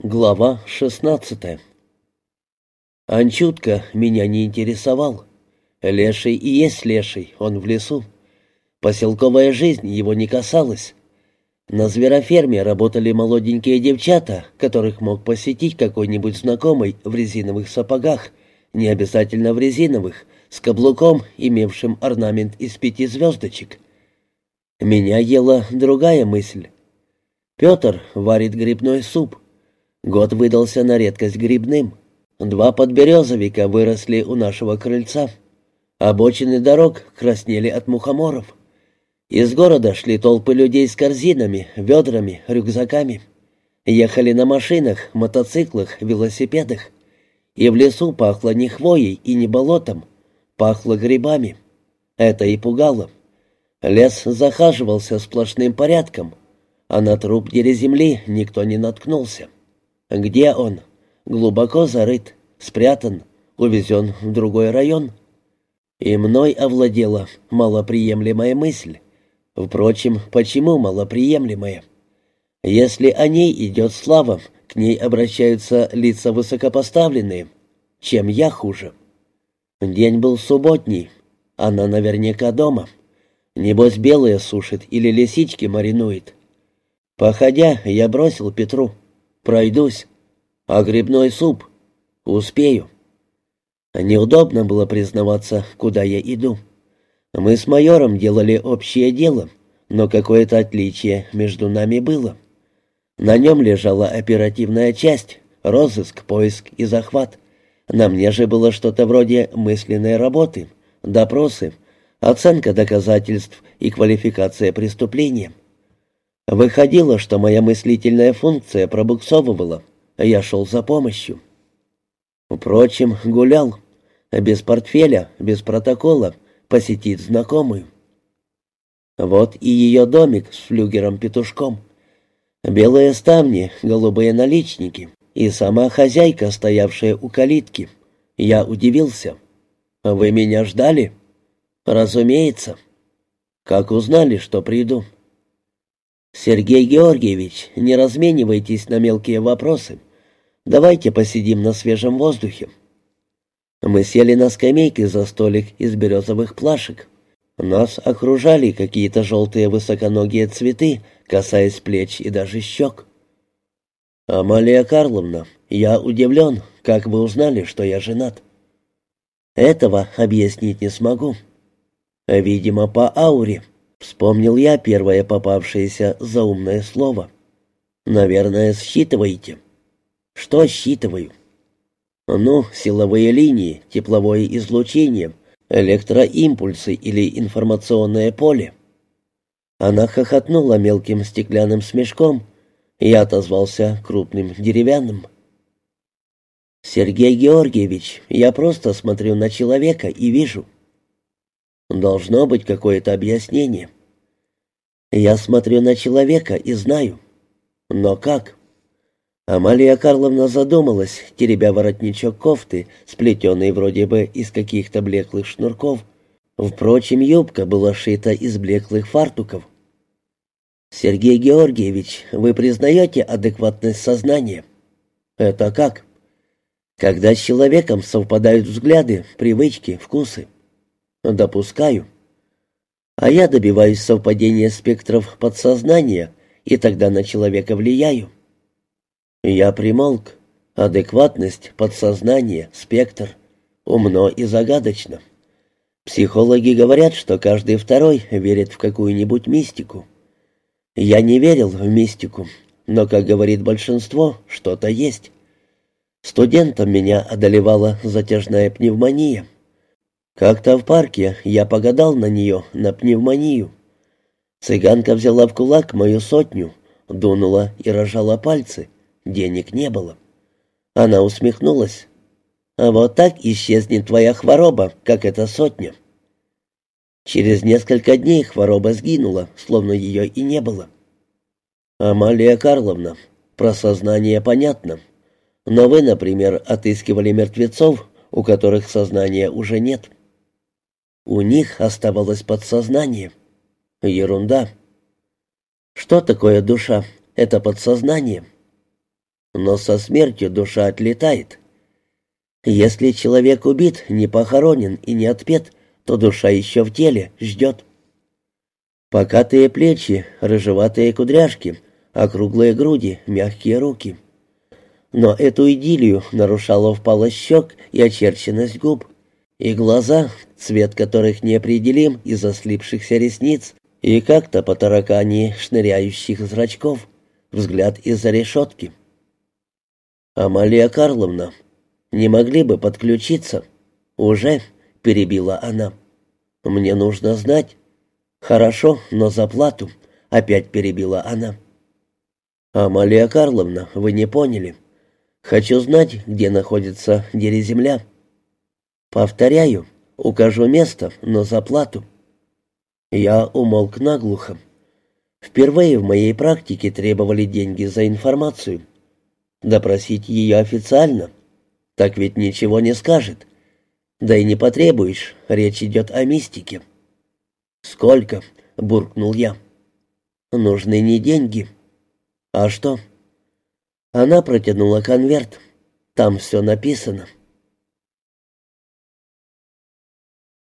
Глава шестнадцатая Анчутка меня не интересовал. Леший и есть леший, он в лесу. Поселковая жизнь его не касалась. На звероферме работали молоденькие девчата, которых мог посетить какой-нибудь знакомый в резиновых сапогах, не обязательно в резиновых, с каблуком, имевшим орнамент из пяти звездочек. Меня ела другая мысль. Петр варит грибной суп — Год выдался на редкость грибным. Два подберезовика выросли у нашего крыльца. Обочины дорог краснели от мухоморов. Из города шли толпы людей с корзинами, ведрами, рюкзаками. Ехали на машинах, мотоциклах, велосипедах. И в лесу пахло не хвоей и не болотом, пахло грибами. Это и пугало. Лес захаживался сплошным порядком, а на труп земли никто не наткнулся. Где он? Глубоко зарыт, спрятан, увезен в другой район. И мной овладела малоприемлемая мысль. Впрочем, почему малоприемлемая? Если о ней идет слава, к ней обращаются лица высокопоставленные. Чем я хуже? День был субботний. Она наверняка дома. Небось, белые сушит или лисички маринует. Походя, я бросил Петру. Пройдусь. А грибной суп? Успею. Неудобно было признаваться, куда я иду. Мы с майором делали общее дело, но какое-то отличие между нами было. На нем лежала оперативная часть, розыск, поиск и захват. На мне же было что-то вроде мысленной работы, допросы, оценка доказательств и квалификация преступления. Выходило, что моя мыслительная функция пробуксовывала. Я шел за помощью. Впрочем, гулял. Без портфеля, без протокола, посетить знакомую. Вот и ее домик с флюгером-петушком. Белые ставни, голубые наличники и сама хозяйка, стоявшая у калитки. Я удивился. «Вы меня ждали?» «Разумеется». «Как узнали, что приду?» «Сергей Георгиевич, не разменивайтесь на мелкие вопросы. Давайте посидим на свежем воздухе». Мы сели на скамейке за столик из березовых плашек. Нас окружали какие-то желтые высоконогие цветы, касаясь плеч и даже щек. «Амалия Карловна, я удивлен, как вы узнали, что я женат?» «Этого объяснить не смогу. Видимо, по ауре». Вспомнил я первое попавшееся заумное слово. «Наверное, считываете». «Что считываю?» «Ну, силовые линии, тепловое излучение, электроимпульсы или информационное поле». Она хохотнула мелким стеклянным смешком. Я отозвался крупным деревянным. «Сергей Георгиевич, я просто смотрю на человека и вижу. Должно быть какое-то объяснение. Я смотрю на человека и знаю. Но как? Амалия Карловна задумалась, теребя воротничок кофты, сплетенный вроде бы из каких-то блеклых шнурков. Впрочем, юбка была шита из блеклых фартуков. «Сергей Георгиевич, вы признаете адекватность сознания?» «Это как?» «Когда с человеком совпадают взгляды, привычки, вкусы». Допускаю. А я добиваюсь совпадения спектров подсознания, и тогда на человека влияю. Я примолк. Адекватность, подсознание, спектр. Умно и загадочно. Психологи говорят, что каждый второй верит в какую-нибудь мистику. Я не верил в мистику, но, как говорит большинство, что-то есть. Студентом меня одолевала затяжная пневмония. Как-то в парке я погадал на нее, на пневмонию. Цыганка взяла в кулак мою сотню, дунула и рожала пальцы. Денег не было. Она усмехнулась. «А вот так исчезнет твоя хвороба, как эта сотня». Через несколько дней хвороба сгинула, словно ее и не было. «Амалия Карловна, про сознание понятно. Но вы, например, отыскивали мертвецов, у которых сознания уже нет». У них оставалось подсознание. Ерунда. Что такое душа? Это подсознание. Но со смертью душа отлетает. Если человек убит, не похоронен и не отпет, то душа еще в теле, ждет. Покатые плечи, рыжеватые кудряшки, округлые груди, мягкие руки. Но эту идиллию нарушала впалость щек и очерченность губ, и глаза, цвет которых неопределим из-за слипшихся ресниц, и как-то по таракани шныряющих зрачков, взгляд из-за решетки. «Амалия Карловна, не могли бы подключиться?» «Уже», — перебила она. «Мне нужно знать». «Хорошо, но за плату», — опять перебила она. «Амалия Карловна, вы не поняли. Хочу знать, где находится Дереземля». «Повторяю, укажу место, но за плату». Я умолк наглухо. Впервые в моей практике требовали деньги за информацию. Допросить ее официально. Так ведь ничего не скажет. Да и не потребуешь, речь идет о мистике. «Сколько?» — буркнул я. «Нужны не деньги». «А что?» Она протянула конверт. Там все написано.